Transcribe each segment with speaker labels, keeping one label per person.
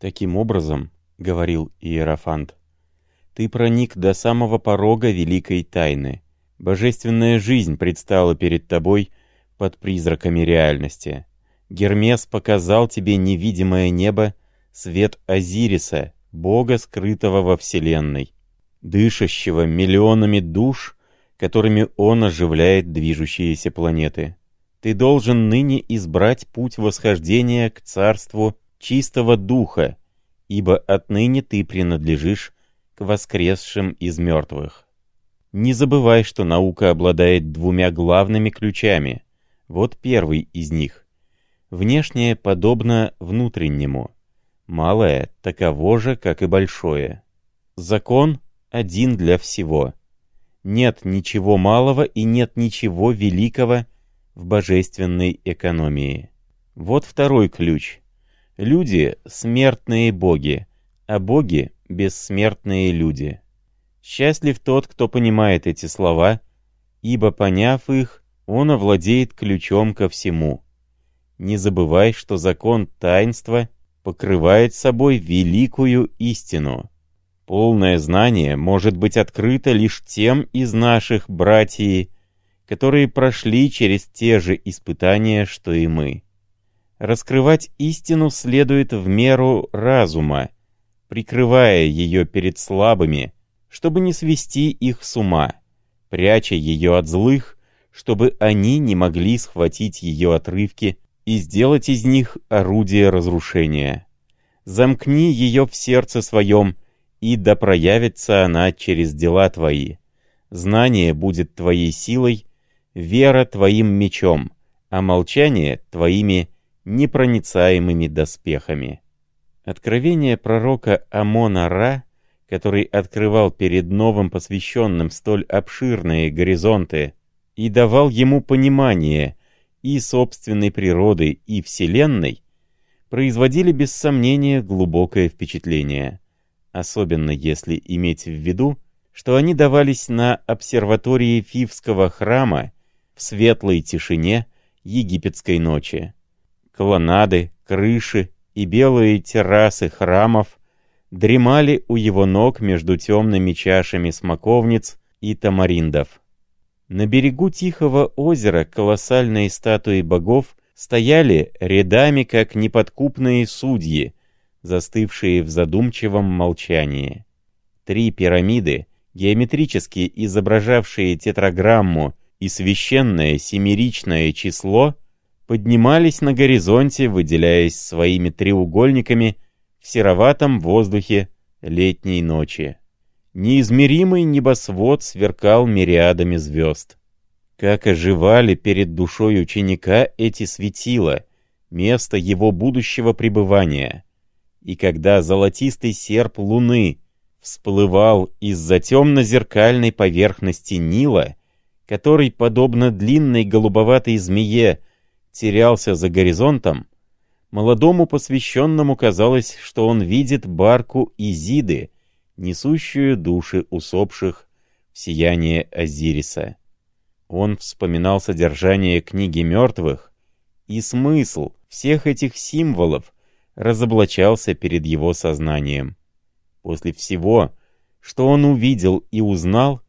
Speaker 1: Таким образом, — говорил Иерофант, — ты проник до самого порога великой тайны. Божественная жизнь предстала перед тобой под призраками реальности. Гермес показал тебе невидимое небо, свет Азириса, Бога, скрытого во Вселенной, дышащего миллионами душ, которыми он оживляет движущиеся планеты. Ты должен ныне избрать путь восхождения к царству чистого духа, ибо отныне ты принадлежишь к воскресшим из мертвых. Не забывай, что наука обладает двумя главными ключами. Вот первый из них. Внешнее подобно внутреннему. Малое таково же, как и большое. Закон один для всего. Нет ничего малого и нет ничего великого в божественной экономии. Вот второй ключ. Люди — смертные боги, а боги — бессмертные люди. Счастлив тот, кто понимает эти слова, ибо, поняв их, он овладеет ключом ко всему. Не забывай, что закон таинства покрывает собой великую истину. Полное знание может быть открыто лишь тем из наших братьев, которые прошли через те же испытания, что и мы. Раскрывать истину следует в меру разума, прикрывая ее перед слабыми, чтобы не свести их с ума, пряча ее от злых, чтобы они не могли схватить ее отрывки и сделать из них орудие разрушения. Замкни ее в сердце своем, и да проявится она через дела твои. Знание будет твоей силой, вера твоим мечом, а молчание твоими непроницаемыми доспехами. Откровение пророка Амона Ра, который открывал перед новым посвященным столь обширные горизонты и давал ему понимание и собственной природы, и Вселенной, производили без сомнения глубокое впечатление, особенно если иметь в виду, что они давались на обсерватории Фивского храма в светлой тишине египетской ночи. Колоннады, крыши и белые террасы храмов дремали у его ног между темными чашами смоковниц и тамариндов. На берегу Тихого озера колоссальные статуи богов стояли рядами, как неподкупные судьи, застывшие в задумчивом молчании. Три пирамиды, геометрически изображавшие тетраграмму и священное семеричное число, поднимались на горизонте, выделяясь своими треугольниками в сероватом воздухе летней ночи. Неизмеримый небосвод сверкал мириадами звезд. Как оживали перед душой ученика эти светила, место его будущего пребывания. И когда золотистый серп луны всплывал из-за темно-зеркальной поверхности Нила, который, подобно длинной голубоватой змее, терялся за горизонтом, молодому посвященному казалось, что он видит барку Изиды, несущую души усопших в сияние Азириса. Он вспоминал содержание книги мертвых, и смысл всех этих символов разоблачался перед его сознанием. После всего, что он увидел и узнал,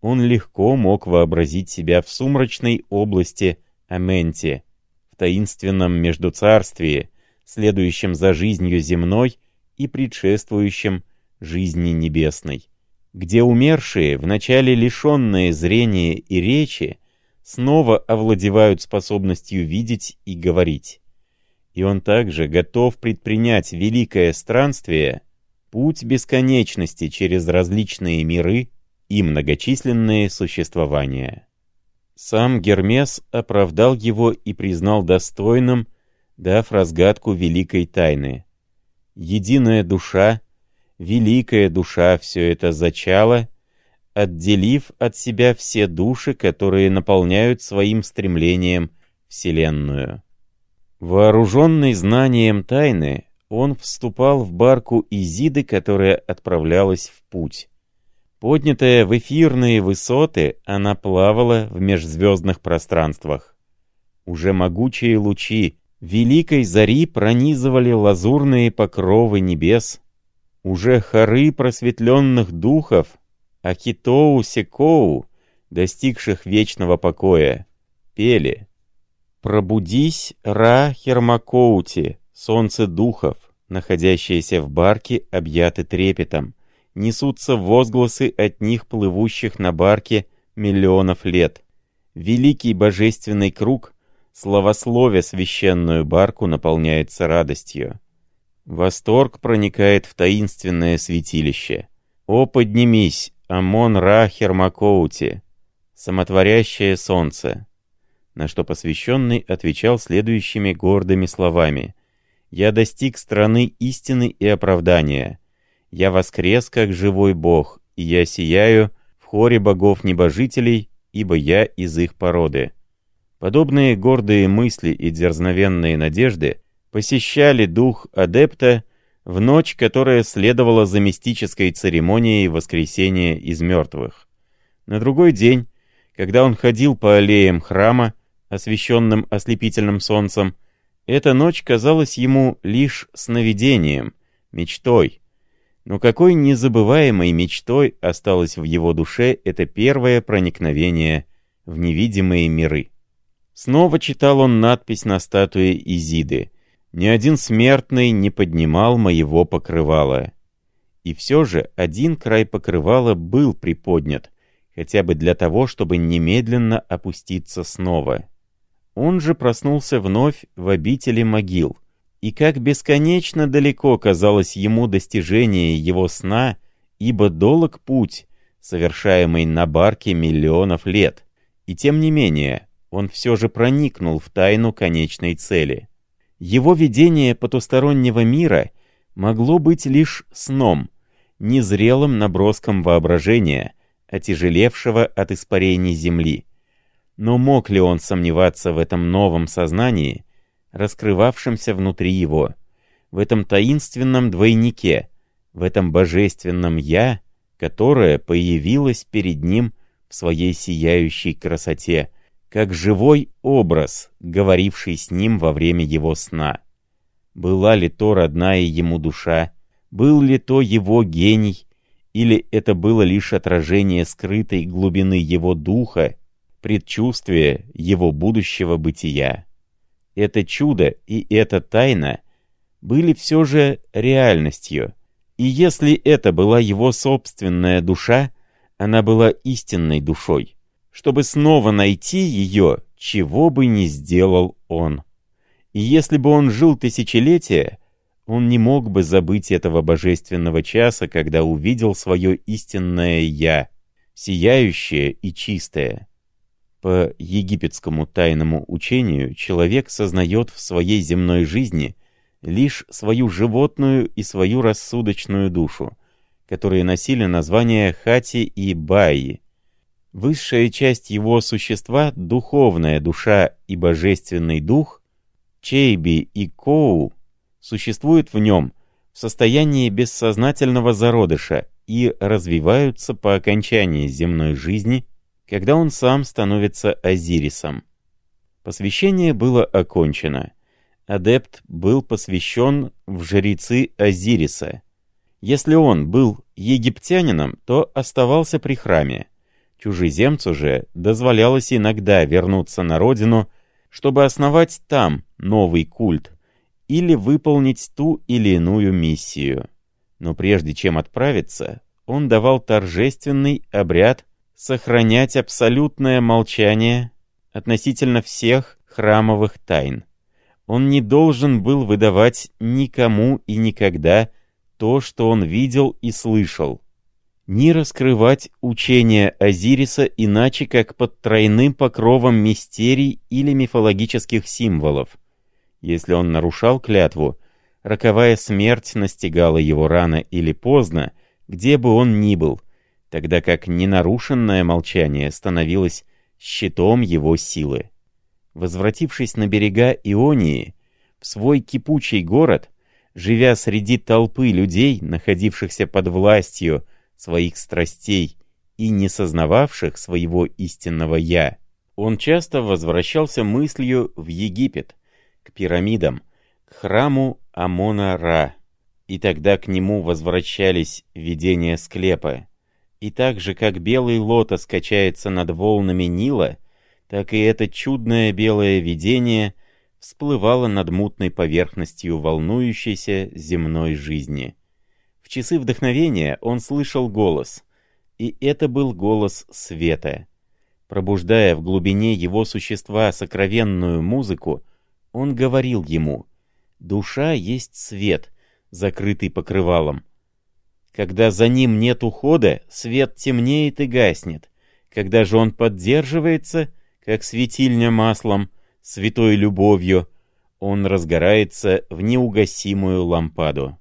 Speaker 1: он легко мог вообразить себя в сумрачной области Аменти, в таинственном междуцарствии, следующем за жизнью земной и предшествующем жизни небесной, где умершие, вначале лишенные зрения и речи, снова овладевают способностью видеть и говорить. И он также готов предпринять великое странствие, путь бесконечности через различные миры и многочисленные существования. Сам Гермес оправдал его и признал достойным, дав разгадку великой тайны. Единая душа, великая душа все это зачала, отделив от себя все души, которые наполняют своим стремлением Вселенную. Вооруженный знанием тайны, он вступал в барку Изиды, которая отправлялась в путь. Поднятая в эфирные высоты, она плавала в межзвездных пространствах. Уже могучие лучи Великой зари пронизывали лазурные покровы небес. Уже хоры просветленных духов, Ахитоу Секоу, достигших вечного покоя, пели. «Пробудись, Ра Хермакоути, солнце духов, находящиеся в барке, объяты трепетом, несутся возгласы от них плывущих на барке миллионов лет. Великий божественный круг, славословие священную барку, наполняется радостью. Восторг проникает в таинственное святилище. О, поднимись, Амон-Ра Хермакоути, самотворящее солнце! На что посвященный отвечал следующими гордыми словами. «Я достиг страны истины и оправдания. Я воскрес, как живой Бог, и я сияю в хоре богов-небожителей, ибо я из их породы». Подобные гордые мысли и дерзновенные надежды посещали дух адепта в ночь, которая следовала за мистической церемонией воскресения из мертвых. На другой день, когда он ходил по аллеям храма, освещенным ослепительным солнцем, эта ночь казалась ему лишь сновидением, мечтой. Но какой незабываемой мечтой осталось в его душе это первое проникновение в невидимые миры. Снова читал он надпись на статуе Изиды «Ни один смертный не поднимал моего покрывала». И все же один край покрывала был приподнят, хотя бы для того, чтобы немедленно опуститься снова. Он же проснулся вновь в обители могил. И как бесконечно далеко казалось ему достижение его сна, ибо долг путь, совершаемый на барке миллионов лет. И тем не менее, он все же проникнул в тайну конечной цели. Его видение потустороннего мира могло быть лишь сном, незрелым наброском воображения, отяжелевшего от испарений земли. Но мог ли он сомневаться в этом новом сознании, раскрывавшемся внутри его, в этом таинственном двойнике, в этом божественном «Я», которое появилось перед ним в своей сияющей красоте, как живой образ, говоривший с ним во время его сна. Была ли то родная ему душа, был ли то его гений, или это было лишь отражение скрытой глубины его духа, предчувствие его будущего бытия. Это чудо и эта тайна были все же реальностью, и если это была его собственная душа, она была истинной душой. Чтобы снова найти ее, чего бы ни сделал он. И если бы он жил тысячелетия, он не мог бы забыть этого божественного часа, когда увидел свое истинное «Я», сияющее и чистое. По египетскому тайному учению человек сознает в своей земной жизни лишь свою животную и свою рассудочную душу, которые носили названия Хати и Баи. Высшая часть его существа, духовная душа и божественный дух, Чейби и Коу, существуют в нем в состоянии бессознательного зародыша и развиваются по окончании земной жизни – когда он сам становится Азирисом. Посвящение было окончено. Адепт был посвящен в жрецы Азириса. Если он был египтянином, то оставался при храме. Чужеземцу же дозволялось иногда вернуться на родину, чтобы основать там новый культ или выполнить ту или иную миссию. Но прежде чем отправиться, он давал торжественный обряд сохранять абсолютное молчание относительно всех храмовых тайн. Он не должен был выдавать никому и никогда то, что он видел и слышал. Не раскрывать учение Азириса иначе, как под тройным покровом мистерий или мифологических символов. Если он нарушал клятву, роковая смерть настигала его рано или поздно, где бы он ни был — тогда как ненарушенное молчание становилось щитом его силы. Возвратившись на берега Ионии, в свой кипучий город, живя среди толпы людей, находившихся под властью своих страстей и не сознававших своего истинного «я», он часто возвращался мыслью в Египет, к пирамидам, к храму Амона-Ра. И тогда к нему возвращались видения склепа. И так же, как белый лотос качается над волнами Нила, так и это чудное белое видение всплывало над мутной поверхностью волнующейся земной жизни. В часы вдохновения он слышал голос, и это был голос света. Пробуждая в глубине его существа сокровенную музыку, он говорил ему «Душа есть свет, закрытый покрывалом. Когда за ним нет ухода, свет темнеет и гаснет. Когда же он поддерживается, как светильня маслом, святой любовью, он разгорается в неугасимую лампаду.